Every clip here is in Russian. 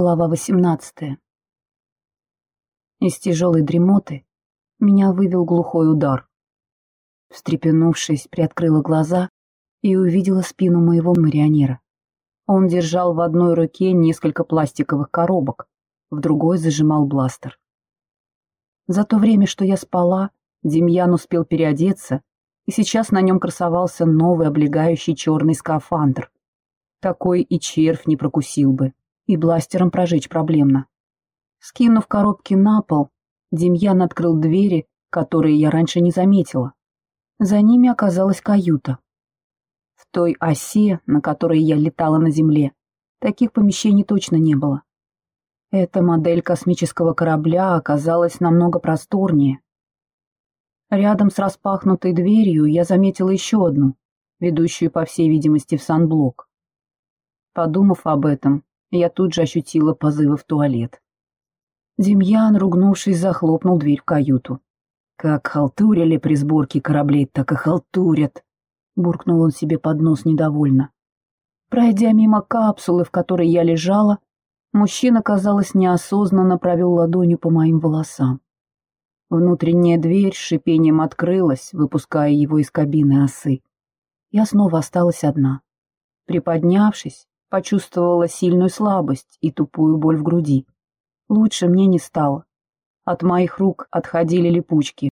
Глава 18. Из тяжелой дремоты меня вывел глухой удар. Встрепенувшись, приоткрыла глаза и увидела спину моего марионера. Он держал в одной руке несколько пластиковых коробок, в другой зажимал бластер. За то время, что я спала, Демьян успел переодеться, и сейчас на нем красовался новый облегающий черный скафандр. Такой и червь не прокусил бы и бластером прожечь проблемно. Скинув коробки на пол, Демьян открыл двери, которые я раньше не заметила. За ними оказалась каюта. В той осе, на которой я летала на земле, таких помещений точно не было. Эта модель космического корабля оказалась намного просторнее. Рядом с распахнутой дверью я заметила еще одну, ведущую, по всей видимости, в санблок. Подумав об этом, я тут же ощутила позывы в туалет. Демьян, ругнувшись, захлопнул дверь в каюту. «Как халтурили при сборке кораблей, так и халтурят!» Буркнул он себе под нос недовольно. Пройдя мимо капсулы, в которой я лежала, мужчина, казалось, неосознанно провел ладонью по моим волосам. Внутренняя дверь с шипением открылась, выпуская его из кабины осы. Я снова осталась одна. Приподнявшись, Почувствовала сильную слабость и тупую боль в груди. Лучше мне не стало. От моих рук отходили липучки,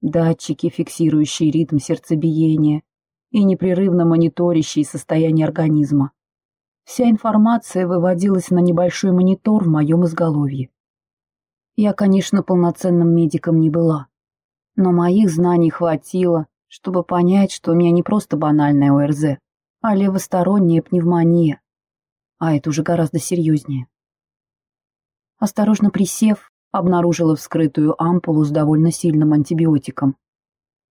датчики, фиксирующие ритм сердцебиения и непрерывно мониторящие состояние организма. Вся информация выводилась на небольшой монитор в моем изголовье. Я, конечно, полноценным медиком не была, но моих знаний хватило, чтобы понять, что у меня не просто банальная ОРЗ, а левосторонняя пневмония, а это уже гораздо серьезнее. Осторожно присев, обнаружила вскрытую ампулу с довольно сильным антибиотиком.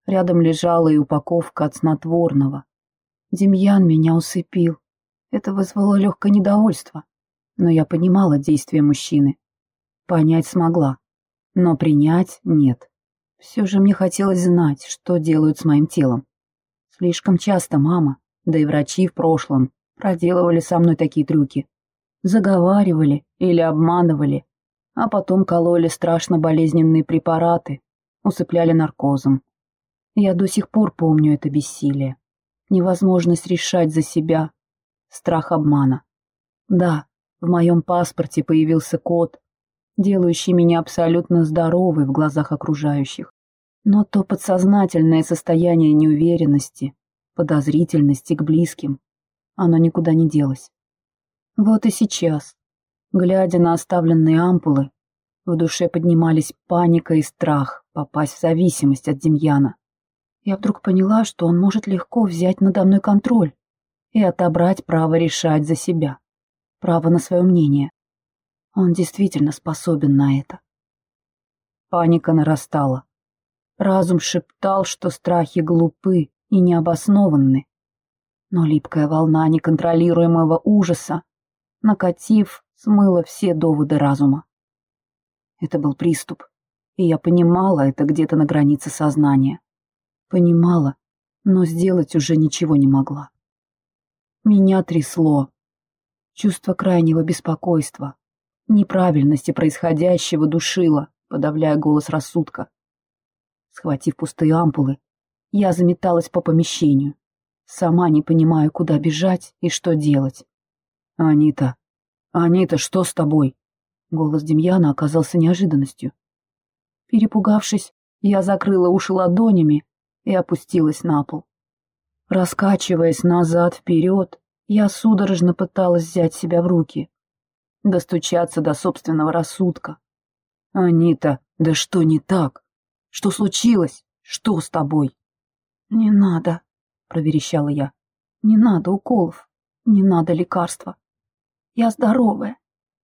Рядом лежала и упаковка от снотворного. Демьян меня усыпил. Это вызвало легкое недовольство, но я понимала действия мужчины. Понять смогла, но принять нет. Все же мне хотелось знать, что делают с моим телом. Слишком часто мама, да и врачи в прошлом, проделывали со мной такие трюки. Заговаривали или обманывали, а потом кололи страшно болезненные препараты, усыпляли наркозом. Я до сих пор помню это бессилие. Невозможность решать за себя. Страх обмана. Да, в моем паспорте появился код, делающий меня абсолютно здоровой в глазах окружающих. Но то подсознательное состояние неуверенности, подозрительности к близким, оно никуда не делось. Вот и сейчас, глядя на оставленные ампулы, в душе поднимались паника и страх попасть в зависимость от Демьяна. Я вдруг поняла, что он может легко взять надо мной контроль и отобрать право решать за себя, право на свое мнение. Он действительно способен на это. Паника нарастала. Разум шептал, что страхи глупы и необоснованны, но липкая волна неконтролируемого ужаса, накатив, смыла все доводы разума. Это был приступ, и я понимала это где-то на границе сознания. Понимала, но сделать уже ничего не могла. Меня трясло. Чувство крайнего беспокойства, неправильности происходящего душило, подавляя голос рассудка. Схватив пустые ампулы, я заметалась по помещению. Сама не понимаю, куда бежать и что делать. «Анита! Анита, что с тобой?» Голос Демьяна оказался неожиданностью. Перепугавшись, я закрыла уши ладонями и опустилась на пол. Раскачиваясь назад-вперед, я судорожно пыталась взять себя в руки, достучаться до собственного рассудка. «Анита, да что не так? Что случилось? Что с тобой?» «Не надо», — проверещала я. «Не надо уколов, не надо лекарства. Я здоровая,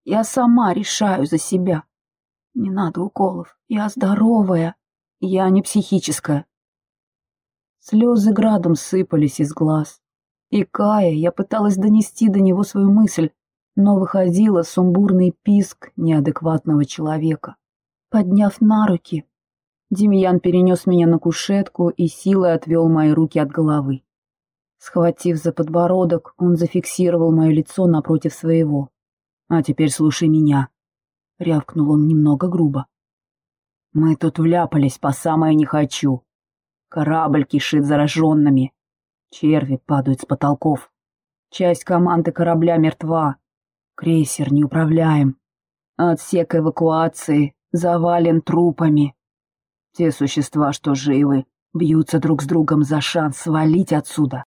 я сама решаю за себя. Не надо уколов, я здоровая, я не психическая». Слезы градом сыпались из глаз. И, кая, я пыталась донести до него свою мысль, но выходила сумбурный писк неадекватного человека. Подняв на руки, Демьян перенес меня на кушетку и силой отвел мои руки от головы. Схватив за подбородок, он зафиксировал мое лицо напротив своего. А теперь слушай меня», — рявкнул он немного грубо. «Мы тут вляпались по самое не хочу. Корабль кишит зараженными. Черви падают с потолков. Часть команды корабля мертва. Крейсер не управляем. Отсек эвакуации завален трупами. Те существа, что живы, бьются друг с другом за шанс свалить отсюда.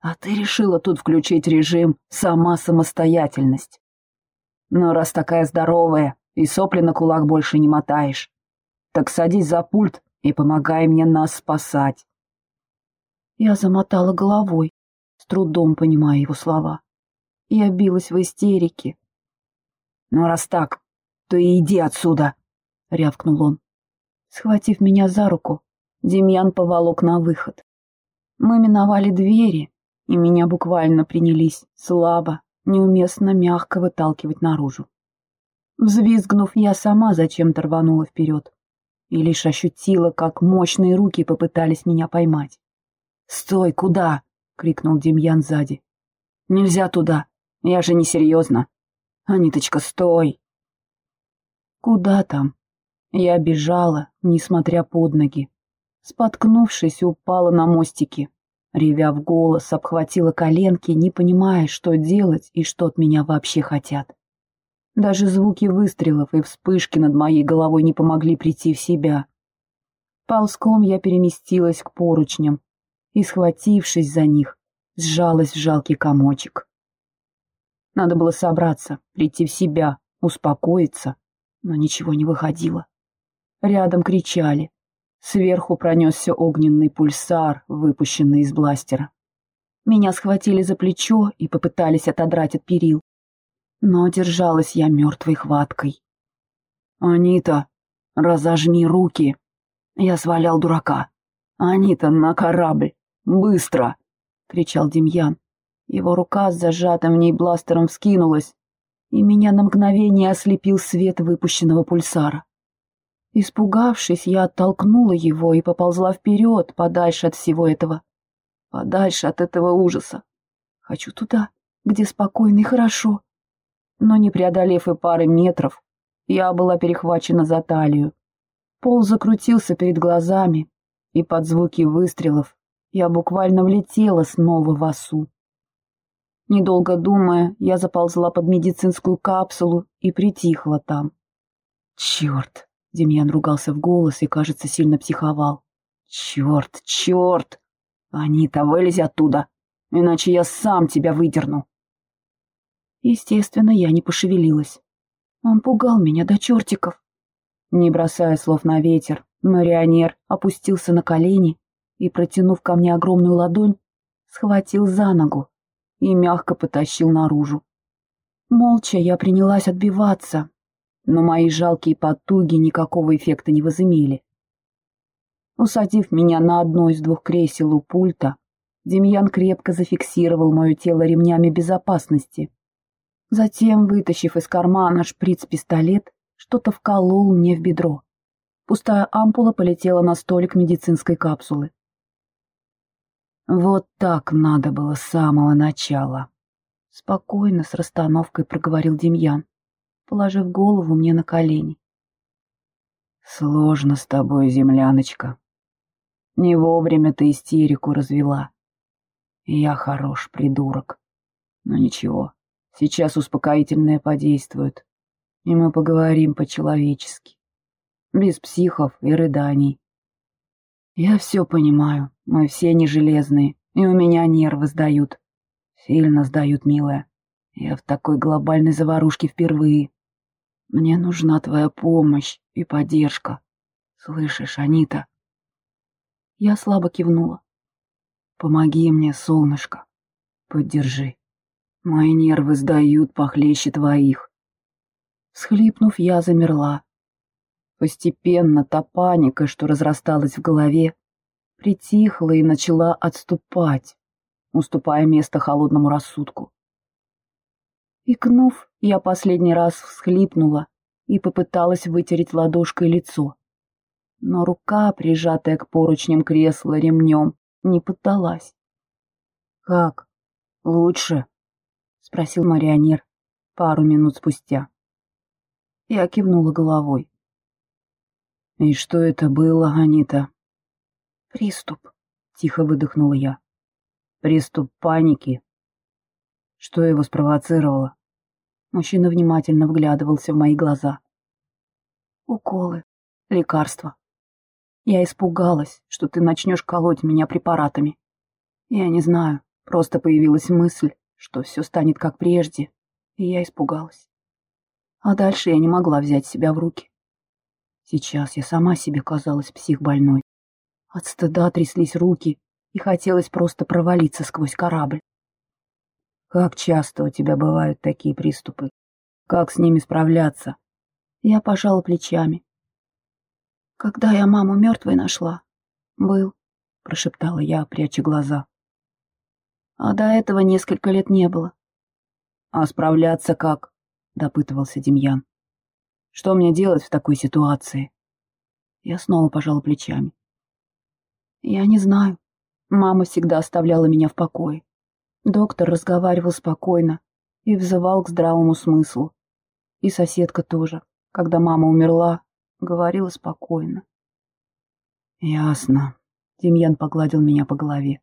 А ты решила тут включить режим «сама самостоятельность». Но раз такая здоровая и сопли на кулак больше не мотаешь, так садись за пульт и помогай мне нас спасать. Я замотала головой, с трудом понимая его слова. Я билась в истерике. «Ну, раз так, то и иди отсюда!» — рявкнул он. Схватив меня за руку, Демьян поволок на выход. Мы миновали двери, и меня буквально принялись слабо, неуместно мягко выталкивать наружу. Взвизгнув, я сама зачем-то рванула вперед и лишь ощутила, как мощные руки попытались меня поймать. «Стой, куда?» — крикнул Демьян сзади. «Нельзя туда, я же не серьезно. Аниточка, стой!» «Куда там?» Я бежала, несмотря под ноги. Споткнувшись, упала на мостике. Ревя в голос, обхватила коленки, не понимая, что делать и что от меня вообще хотят. Даже звуки выстрелов и вспышки над моей головой не помогли прийти в себя. Ползком я переместилась к поручням и, схватившись за них, сжалась в жалкий комочек. Надо было собраться, прийти в себя, успокоиться, но ничего не выходило. Рядом кричали. Сверху пронесся огненный пульсар, выпущенный из бластера. Меня схватили за плечо и попытались отодрать от перил. Но держалась я мертвой хваткой. «Анита, разожми руки!» Я свалял дурака. «Анита, на корабль! Быстро!» — кричал Демьян. Его рука с зажатым в ней бластером вскинулась, и меня на мгновение ослепил свет выпущенного пульсара. Испугавшись, я оттолкнула его и поползла вперед, подальше от всего этого. Подальше от этого ужаса. Хочу туда, где спокойно и хорошо. Но не преодолев и пары метров, я была перехвачена за талию. Пол закрутился перед глазами, и под звуки выстрелов я буквально влетела снова в осу. Недолго думая, я заползла под медицинскую капсулу и притихла там. Черт! Демьян ругался в голос и, кажется, сильно психовал. «Черт, черт! Анита, вылези оттуда, иначе я сам тебя выдерну!» Естественно, я не пошевелилась. Он пугал меня до чертиков. Не бросая слов на ветер, марионер опустился на колени и, протянув ко мне огромную ладонь, схватил за ногу и мягко потащил наружу. Молча я принялась отбиваться, но мои жалкие потуги никакого эффекта не возымели. Усадив меня на одно из двух кресел у пульта, Демьян крепко зафиксировал мое тело ремнями безопасности. Затем, вытащив из кармана шприц-пистолет, что-то вколол мне в бедро. Пустая ампула полетела на столик медицинской капсулы. Вот так надо было с самого начала. Спокойно, с расстановкой проговорил Демьян положив голову мне на колени. «Сложно с тобой, земляночка. Не вовремя ты истерику развела. Я хорош, придурок. Но ничего, сейчас успокоительное подействует, и мы поговорим по-человечески, без психов и рыданий. Я все понимаю, мы все не железные, и у меня нервы сдают. Сильно сдают, милая. Я в такой глобальной заварушке впервые. Мне нужна твоя помощь и поддержка. Слышишь, Анита?» Я слабо кивнула. «Помоги мне, солнышко. Поддержи. Мои нервы сдают похлеще твоих». Схлипнув, я замерла. Постепенно та паника, что разрасталась в голове, притихла и начала отступать, уступая место холодному рассудку. Икнув, я последний раз всхлипнула и попыталась вытереть ладошкой лицо. Но рука, прижатая к поручням кресла ремнем, не поддалась. «Как? Лучше?» — спросил марионер, пару минут спустя. Я кивнула головой. «И что это было, Анита?» «Приступ», — тихо выдохнула я. «Приступ паники?» Что его спровоцировало? Мужчина внимательно вглядывался в мои глаза. «Уколы, лекарства. Я испугалась, что ты начнешь колоть меня препаратами. Я не знаю, просто появилась мысль, что все станет как прежде, и я испугалась. А дальше я не могла взять себя в руки. Сейчас я сама себе казалась психбольной. От стыда тряслись руки, и хотелось просто провалиться сквозь корабль. Как часто у тебя бывают такие приступы? Как с ними справляться? Я пожала плечами. Когда я маму мертвой нашла? Был, прошептала я, пряча глаза. А до этого несколько лет не было. А справляться как? — допытывался Демьян. «Что мне делать в такой ситуации?» Я снова пожала плечами. «Я не знаю. Мама всегда оставляла меня в покое. Доктор разговаривал спокойно и взывал к здравому смыслу. И соседка тоже, когда мама умерла, говорила спокойно. «Ясно», — Демьян погладил меня по голове.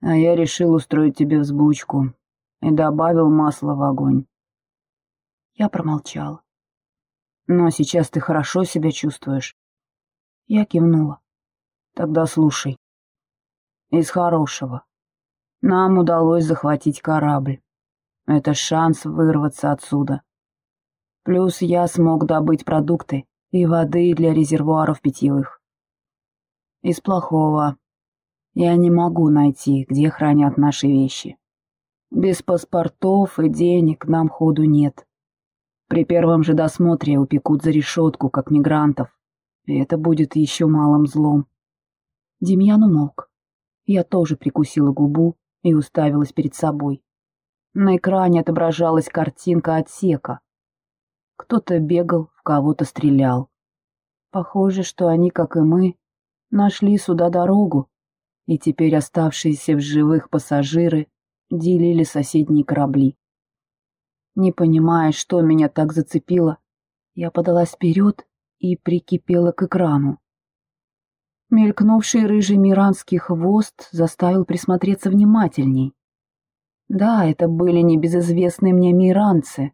«А я решил устроить тебе взбучку и добавил масла в огонь. Я промолчала. «Но сейчас ты хорошо себя чувствуешь?» Я кивнула. «Тогда слушай. Из хорошего. Нам удалось захватить корабль. Это шанс вырваться отсюда. Плюс я смог добыть продукты и воды для резервуаров питьевых. Из плохого. Я не могу найти, где хранят наши вещи. Без паспортов и денег нам ходу нет. При первом же досмотре упекут за решетку, как мигрантов. И это будет еще малым злом. Демьян умолк. Я тоже прикусила губу и уставилась перед собой. На экране отображалась картинка отсека. Кто-то бегал, в кого-то стрелял. Похоже, что они, как и мы, нашли сюда дорогу, и теперь оставшиеся в живых пассажиры делили соседние корабли. Не понимая, что меня так зацепило, я подалась вперед и прикипела к экрану. Мелькнувший рыжий миранский хвост заставил присмотреться внимательней. Да, это были небезызвестные мне миранцы.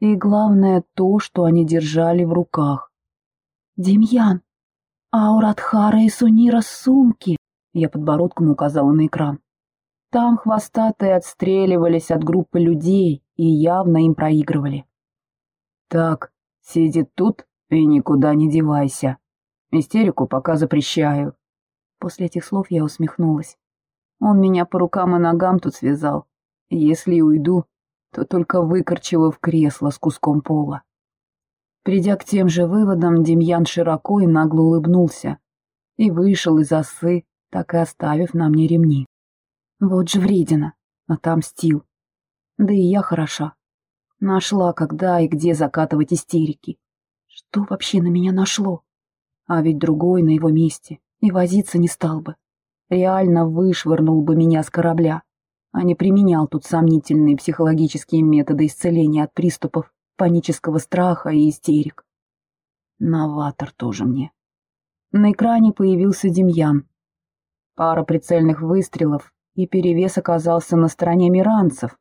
И главное то, что они держали в руках. «Демьян, Ауратхара и Сунира сумки!» Я подбородком указала на экран. Там хвостатые отстреливались от группы людей и явно им проигрывали. «Так, сиди тут и никуда не девайся. Истерику пока запрещаю». После этих слов я усмехнулась. Он меня по рукам и ногам тут связал. Если уйду, то только выкорчивав кресло с куском пола. Придя к тем же выводам, Демьян широко и нагло улыбнулся и вышел из осы, так и оставив на мне ремни. Вот же вредина, отомстил. Да и я хороша. Нашла, когда и где закатывать истерики. Что вообще на меня нашло? А ведь другой на его месте и возиться не стал бы. Реально вышвырнул бы меня с корабля, а не применял тут сомнительные психологические методы исцеления от приступов панического страха и истерик. Новатор тоже мне. На экране появился Демьян. Пара прицельных выстрелов, и перевес оказался на стороне миранцев,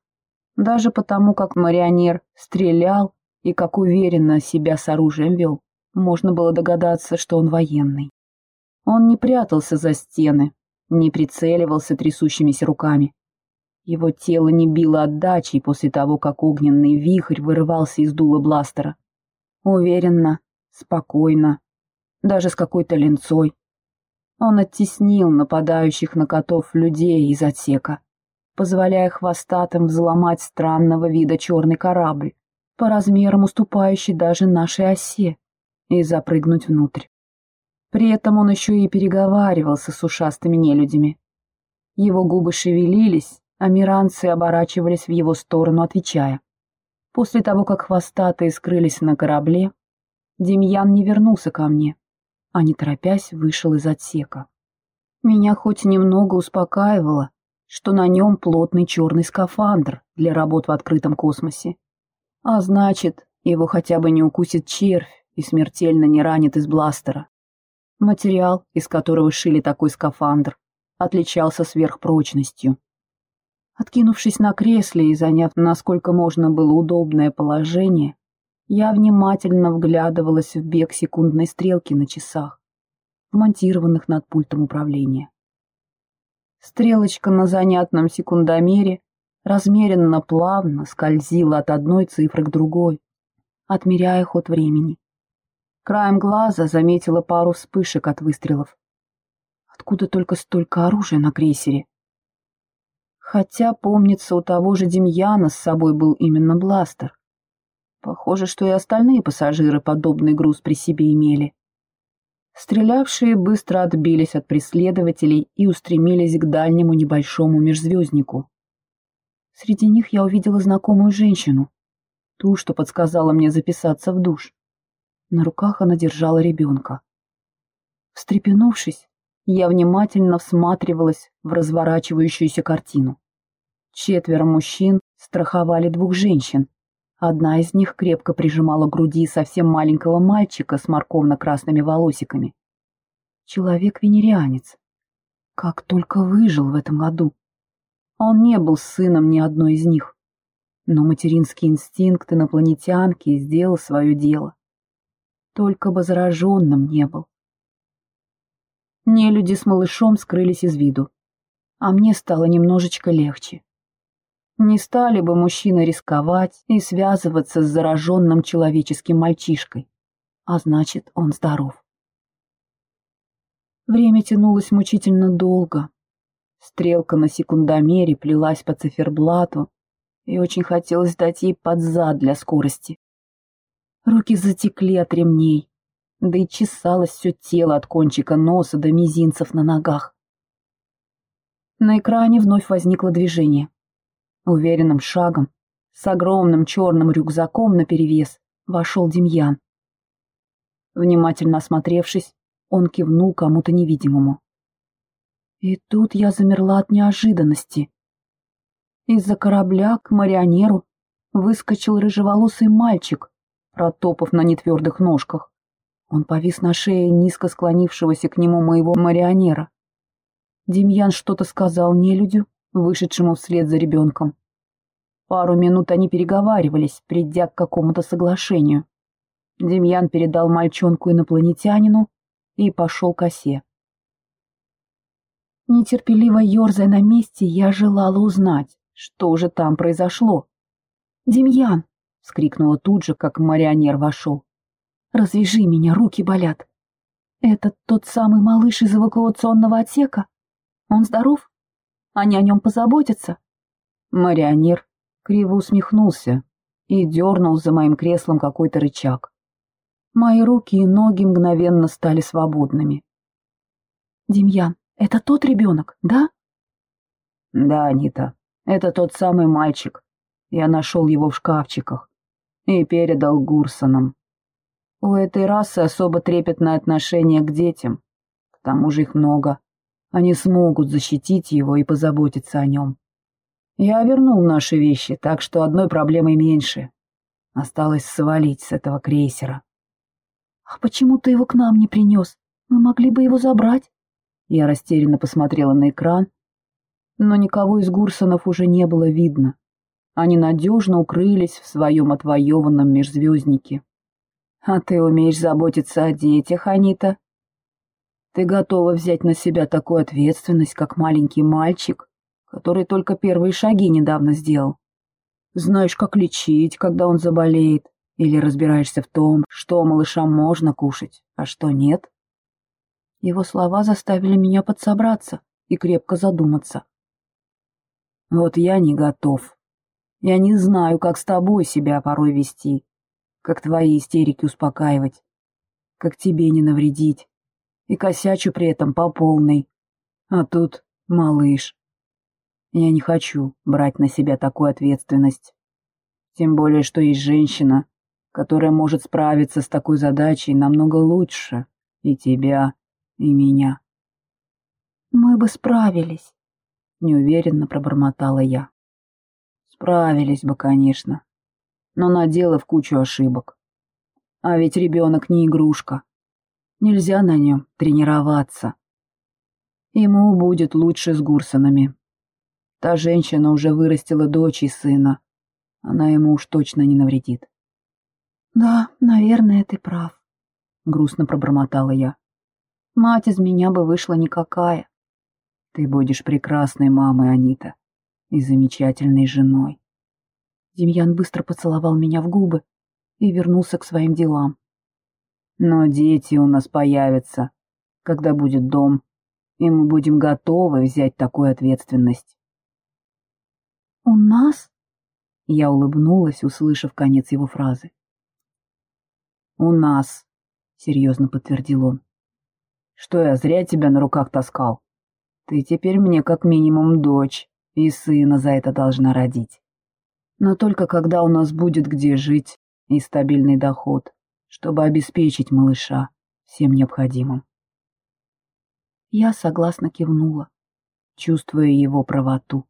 даже потому, как марионер стрелял и как уверенно себя с оружием вел, можно было догадаться, что он военный. Он не прятался за стены, не прицеливался трясущимися руками. Его тело не било отдачей после того, как огненный вихрь вырывался из дула бластера. Уверенно, спокойно, даже с какой-то ленцой. Он оттеснил нападающих на котов людей из отсека, позволяя хвостатым взломать странного вида черный корабль, по размерам уступающий даже нашей осе, и запрыгнуть внутрь. При этом он еще и переговаривался с ушастыми нелюдями. Его губы шевелились, а миранцы оборачивались в его сторону, отвечая. После того, как хвостатые скрылись на корабле, Демьян не вернулся ко мне, а не торопясь вышел из отсека. Меня хоть немного успокаивало, что на нем плотный черный скафандр для работ в открытом космосе. А значит, его хотя бы не укусит червь и смертельно не ранит из бластера. Материал, из которого шили такой скафандр, отличался сверхпрочностью. Откинувшись на кресле и заняв, насколько можно было удобное положение, я внимательно вглядывалась в бег секундной стрелки на часах, вмонтированных над пультом управления. Стрелочка на занятном секундомере размеренно плавно скользила от одной цифры к другой, отмеряя ход времени. Краем глаза заметила пару вспышек от выстрелов. Откуда только столько оружия на крейсере? Хотя, помнится, у того же Демьяна с собой был именно бластер. Похоже, что и остальные пассажиры подобный груз при себе имели. Стрелявшие быстро отбились от преследователей и устремились к дальнему небольшому межзвезднику. Среди них я увидела знакомую женщину, ту, что подсказала мне записаться в душ. На руках она держала ребенка. Встрепенувшись, я внимательно всматривалась в разворачивающуюся картину. Четверо мужчин страховали двух женщин, Одна из них крепко прижимала к груди совсем маленького мальчика с морковно-красными волосиками. Человек-венерианец. Как только выжил в этом году. Он не был сыном ни одной из них. Но материнский инстинкт инопланетянки сделал свое дело. Только бы зараженным не был. Нелюди с малышом скрылись из виду, а мне стало немножечко легче. Не стали бы мужчины рисковать и связываться с зараженным человеческим мальчишкой. А значит, он здоров. Время тянулось мучительно долго. Стрелка на секундомере плелась по циферблату, и очень хотелось дать ей под зад для скорости. Руки затекли от ремней, да и чесалось все тело от кончика носа до мизинцев на ногах. На экране вновь возникло движение. Уверенным шагом, с огромным черным рюкзаком наперевес, вошел Демьян. Внимательно осмотревшись, он кивнул кому-то невидимому. И тут я замерла от неожиданности. Из-за корабля к марионеру выскочил рыжеволосый мальчик, протопав на нетвердых ножках. Он повис на шее низко склонившегося к нему моего марионера. Демьян что-то сказал нелюдю, вышедшему вслед за ребенком. Пару минут они переговаривались, придя к какому-то соглашению. Демьян передал мальчонку инопланетянину и пошел к осе. Нетерпеливо ерзая на месте, я желала узнать, что же там произошло. «Демьян!» — вскрикнула тут же, как марионер вошел. «Развяжи меня, руки болят!» «Это тот самый малыш из эвакуационного отсека? Он здоров? Они о нем позаботятся?» Марионер криво усмехнулся и дернул за моим креслом какой-то рычаг. Мои руки и ноги мгновенно стали свободными. «Демьян, это тот ребенок, да?» «Да, Анита, это тот самый мальчик. Я нашел его в шкафчиках и передал Гурсонам. У этой расы особо трепетное отношение к детям. К тому же их много. Они смогут защитить его и позаботиться о нем. Я вернул наши вещи, так что одной проблемой меньше. Осталось свалить с этого крейсера. — А почему ты его к нам не принес? Мы могли бы его забрать. Я растерянно посмотрела на экран, но никого из Гурсонов уже не было видно. Они надежно укрылись в своем отвоеванном межзвезднике. А ты умеешь заботиться о детях, Анита? Ты готова взять на себя такую ответственность, как маленький мальчик, который только первые шаги недавно сделал. Знаешь, как лечить, когда он заболеет, или разбираешься в том, что малышам можно кушать, а что нет. Его слова заставили меня подсобраться и крепко задуматься. Вот я не готов. Я не знаю, как с тобой себя порой вести, как твои истерики успокаивать, как тебе не навредить, и косячу при этом по полной. А тут малыш. Я не хочу брать на себя такую ответственность. Тем более, что есть женщина, которая может справиться с такой задачей намного лучше и тебя, и меня. Мы бы справились. неуверенно пробормотала я. Справились бы, конечно, но наделав кучу ошибок. А ведь ребенок не игрушка. Нельзя на нем тренироваться. Ему будет лучше с Гурсонами. Та женщина уже вырастила дочь и сына. Она ему уж точно не навредит. «Да, наверное, ты прав», — грустно пробормотала я. «Мать из меня бы вышла никакая. Ты будешь прекрасной мамой, Анита, и замечательной женой». Демьян быстро поцеловал меня в губы и вернулся к своим делам. «Но дети у нас появятся, когда будет дом, и мы будем готовы взять такую ответственность». «У нас?» Я улыбнулась, услышав конец его фразы. «У нас», — серьезно подтвердил он. «Что я зря тебя на руках таскал? Ты теперь мне как минимум дочь, и сына за это должна родить. Но только когда у нас будет где жить и стабильный доход, чтобы обеспечить малыша всем необходимым». Я согласно кивнула, чувствуя его правоту.